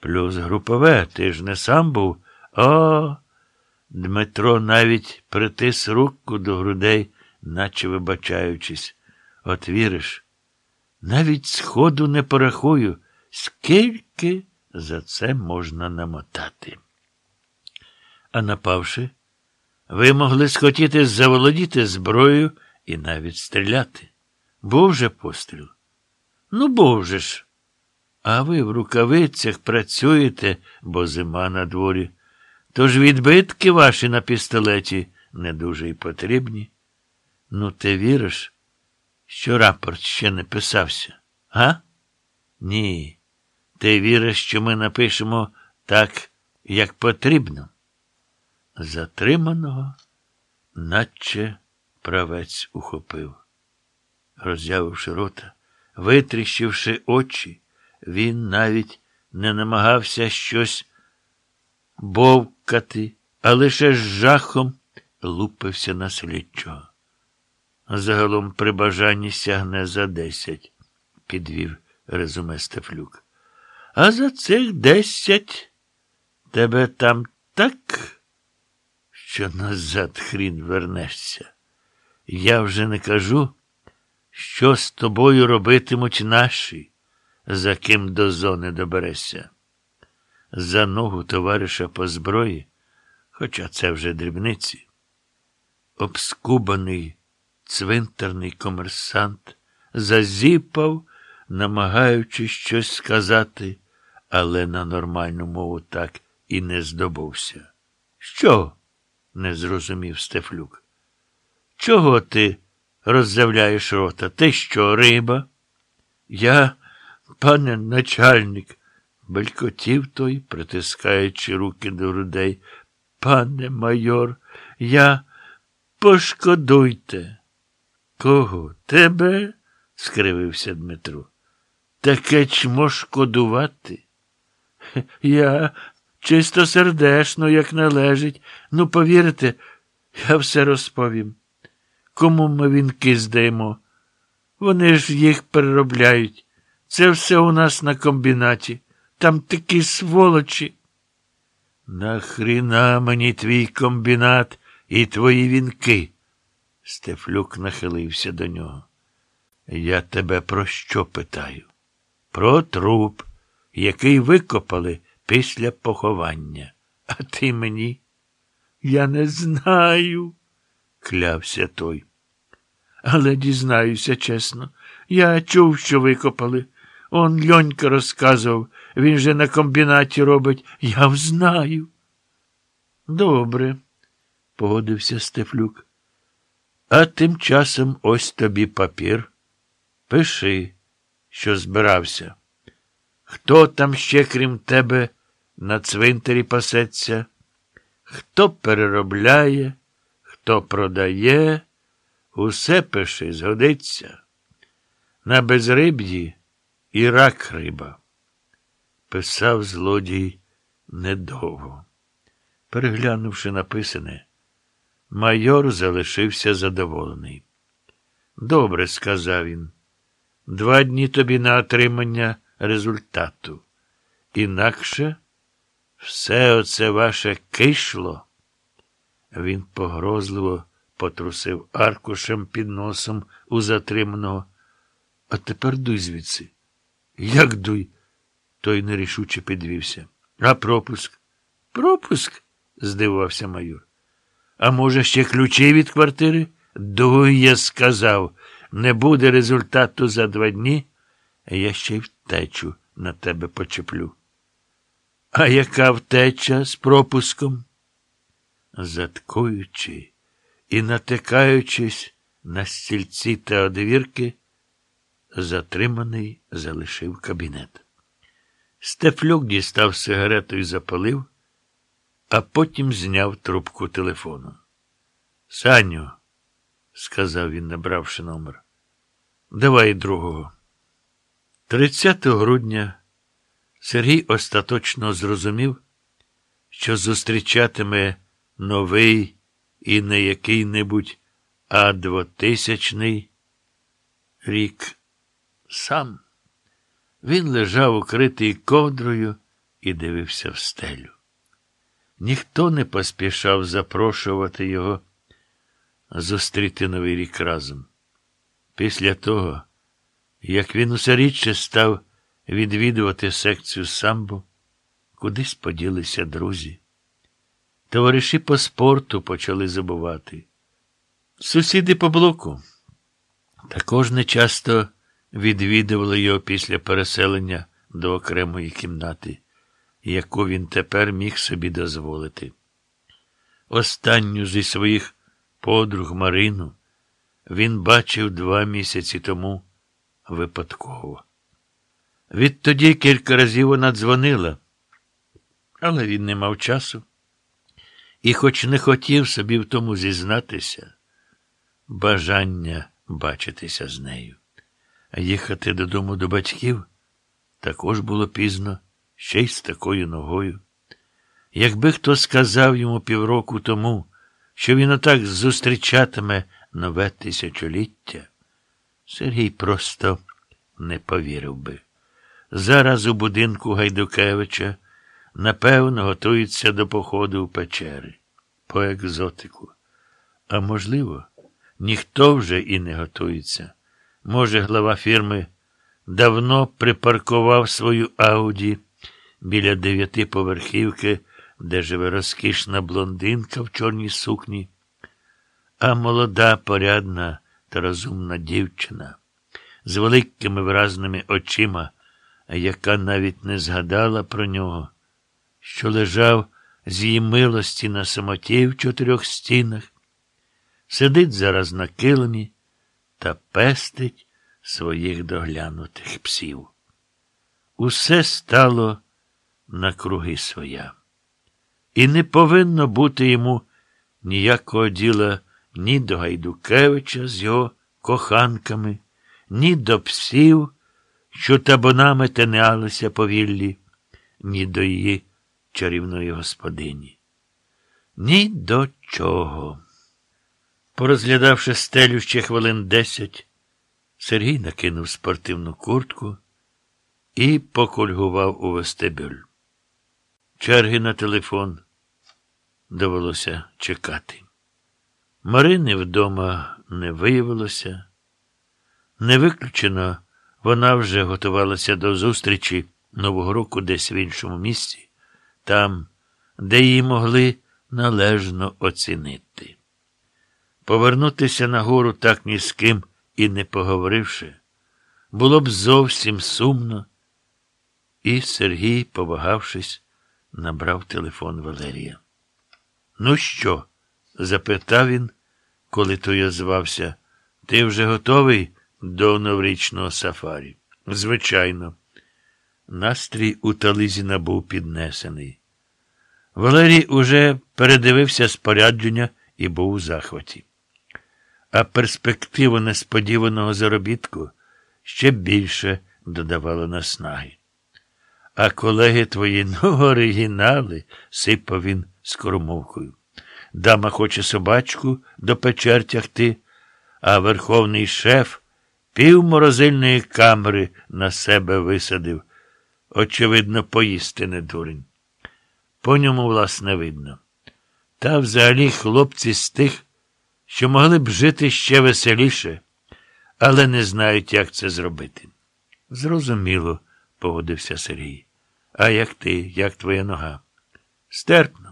Плюс групове, ти ж не сам був. О. Дмитро навіть притис руку до грудей, наче вибачаючись. От віриш, навіть сходу не порахую, скільки за це можна намотати. А напавши, ви могли схотіти заволодіти зброєю і навіть стріляти. Був же постріл. Ну, був же ж. А ви в рукавицях працюєте, бо зима на дворі. Тож відбитки ваші на пістолеті не дуже й потрібні. Ну, ти віриш, що рапорт ще не писався? Га? Ні. Ти віриш, що ми напишемо так, як потрібно? Затриманого, наче правець ухопив. Роззявивши рота, витріщивши очі, він навіть не намагався щось бовкати, а лише з жахом лупився на слідчого. Загалом при бажанні сягне за десять, підвів резюме Стефлюк. А за цих десять тебе там так, що назад хрін вернешся. Я вже не кажу, що з тобою робитимуть наші, за ким до зони доберешся. За ногу товариша по зброї, хоча це вже дрібниці, обскубаний цвинтарний комерсант зазіпав, намагаючись щось сказати, але на нормальну мову так і не здобувся. Що? не зрозумів Стефлюк. Чого ти роззявляєш рота? Ти що, риба? Я, пане начальник, белькотів той, притискаючи руки до грудей. Пане майор, я пошкодуйте. Кого? Тебе? скривився Дмитро. Таке чмо шкодувати? Я чисто сердешно, як належить. Ну, повірте, я все розповім. Кому ми вінки здаємо? Вони ж їх переробляють. Це все у нас на комбінаті. Там такі сволочі. Нахріна мені твій комбінат і твої вінки? Стефлюк нахилився до нього. Я тебе про що питаю? Про труп, який викопали після поховання. А ти мені? Я не знаю, клявся той. Але дізнаюся чесно. Я чув, що викопали. Он льонька розказував, він же на комбінаті робить. Я взнаю. Добре, погодився Стефлюк. А тим часом ось тобі папір. Пиши, що збирався. Хто там ще, крім тебе, на цвинтарі пасеться? Хто переробляє, хто продає, усе пиши, згодиться. На безриб'ї і рак риба. Писав злодій недовго. Переглянувши написане, майор залишився задоволений. Добре, сказав він. Два дні тобі на отримання результату. Інакше все оце ваше кишло. Він погрозливо потрусив аркушем під носом у затриманого. А тепер дуй звідси. Як дуй? Той нерішуче підвівся. А пропуск? Пропуск? здивувався майор. А може, ще ключі від квартири? Дуй, я сказав, не буде результату за два дні, я ще й втечу на тебе почеплю. А яка втеча з пропуском? Заткуючи і натикаючись на стільці та одвірки, затриманий залишив кабінет. Стефлюк дістав сигарету і запалив, а потім зняв трубку телефону. Саню, сказав він, набравши номер, давай другого. 30 грудня Сергій остаточно зрозумів, що зустрічатиме новий і не який-небудь, а двотисячний рік сам. Він лежав укритий ковдрою і дивився в стелю. Ніхто не поспішав запрошувати його зустріти новий рік разом. Після того, як він усе рідше став відвідувати секцію самбо, кудись поділися друзі. Товариші по спорту почали забувати. Сусіди по блоку також нечасто відвідували його після переселення до окремої кімнати, яку він тепер міг собі дозволити. Останню зі своїх подруг Марину він бачив два місяці тому випадково. Відтоді кілька разів вона дзвонила, але він не мав часу і, хоч не хотів собі в тому зізнатися, бажання бачитися з нею. Їхати додому до батьків також було пізно, ще й з такою ногою. Якби хто сказав йому півроку тому, що він отак зустрічатиме нове тисячоліття, Сергій просто не повірив би. Зараз у будинку Гайдукевича, напевно, готуються до походу в печери, по екзотику. А можливо, ніхто вже і не готується. Може, глава фірми давно припаркував свою Ауді біля дев'ятиповерхівки, де живе розкішна блондинка в чорній сукні, а молода, порядна та розумна дівчина з великими виразними очима, яка навіть не згадала про нього, що лежав з її милості на самоті в чотирьох стінах, сидить зараз на килимі та пестить своїх доглянутих псів. Усе стало на круги своя. І не повинно бути йому ніякого діла ні до Гайдукевича з його коханками, ні до псів, що табунами тенялися по віллі, ні до її чарівної господині. Ні до чого. Порозглядавши стелю ще хвилин десять, Сергій накинув спортивну куртку і покульгував у вестибюль. Черги на телефон довелося чекати. Марини вдома не виявилося. Не виключено, вона вже готувалася до зустрічі Нового року десь в іншому місці, там, де її могли належно оцінити. Повернутися на гору так ні з ким і не поговоривши, було б зовсім сумно, і Сергій, повагавшись, набрав телефон Валерія. Ну що? запитав він, коли той озвався. Ти вже готовий до новорічного сафарі? Звичайно. Настрій у Тализіна був піднесений. Валерій уже передивився спорядження і був у захваті. А перспективу несподіваного заробітку ще більше додавало наснаги. А колеги твої, ну, оригінали, сипав він скоромовкою. Дама хоче собачку до печер тягти, а верховний шеф пів морозильної камери на себе висадив. Очевидно, поїсти не дурень. По ньому, власне, видно. Та взагалі хлопці з тих, що могли б жити ще веселіше, але не знають, як це зробити. Зрозуміло, погодився Сергій. А як ти, як твоя нога? Стерпно.